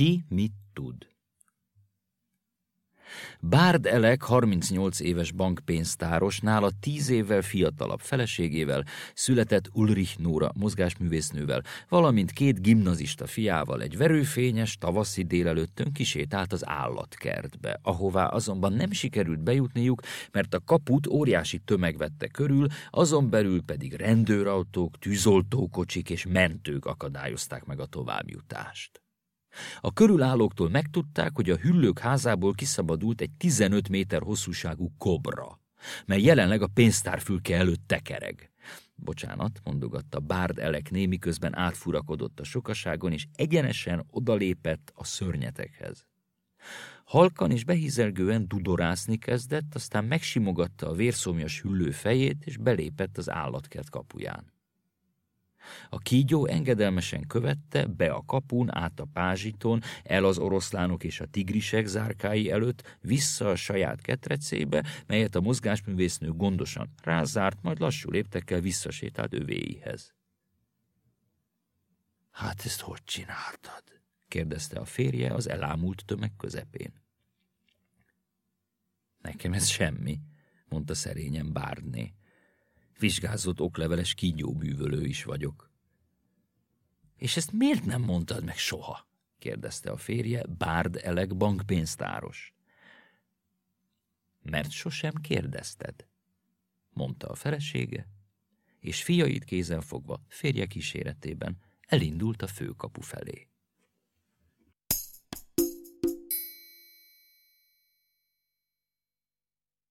Ki mit tud? Bárd Elek 38 éves bankpénztáros, nála 10 évvel fiatalabb feleségével, született Ulrich Nóra mozgásművésznővel, valamint két gimnazista fiával egy verőfényes tavaszi délelőttön kisétált az állatkertbe, ahová azonban nem sikerült bejutniuk, mert a kaput óriási tömeg vette körül, azon belül pedig rendőrautók, tűzoltókocsik és mentők akadályozták meg a továbbjutást. A körülállóktól megtudták, hogy a hüllők házából kiszabadult egy 15 méter hosszúságú kobra, mely jelenleg a pénztárfülke előtt tekereg. Bocsánat, mondogatta Bárd Elek miközben átfurakodott a sokaságon, és egyenesen odalépett a szörnyetekhez. Halkan és behízelgően dudorászni kezdett, aztán megsimogatta a vérszomjas hüllő fejét, és belépett az állatkert kapuján. A kígyó engedelmesen követte be a kapun, át a pázsiton, el az oroszlánok és a tigrisek zárkái előtt, vissza a saját ketrecébe, melyet a mozgásművésznő gondosan rázárt, majd lassú léptekkel visszasétált övéihez. Hát ezt hogy csináltad? kérdezte a férje az elámult tömeg közepén. Nekem ez semmi, mondta szerényen Bárdné vizsgázott okleveles kígyóbűvölő is vagyok. És ezt miért nem mondtad meg soha? kérdezte a férje, Bárd Elek bankpénztáros. Mert sosem kérdezted, mondta a felesége, és fiait kézen fogva férje kíséretében elindult a főkapu felé.